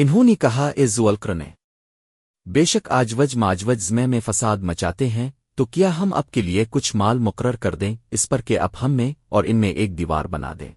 انہوں نے کہا، اے زولکر نے بے شک آجوج ماجوج زمے میں فساد مچاتے ہیں، تو کیا ہم اب کے لیے کچھ مال مقرر کر دیں، اس پر کہ اب ہم میں اور ان میں ایک دیوار بنا دیں؟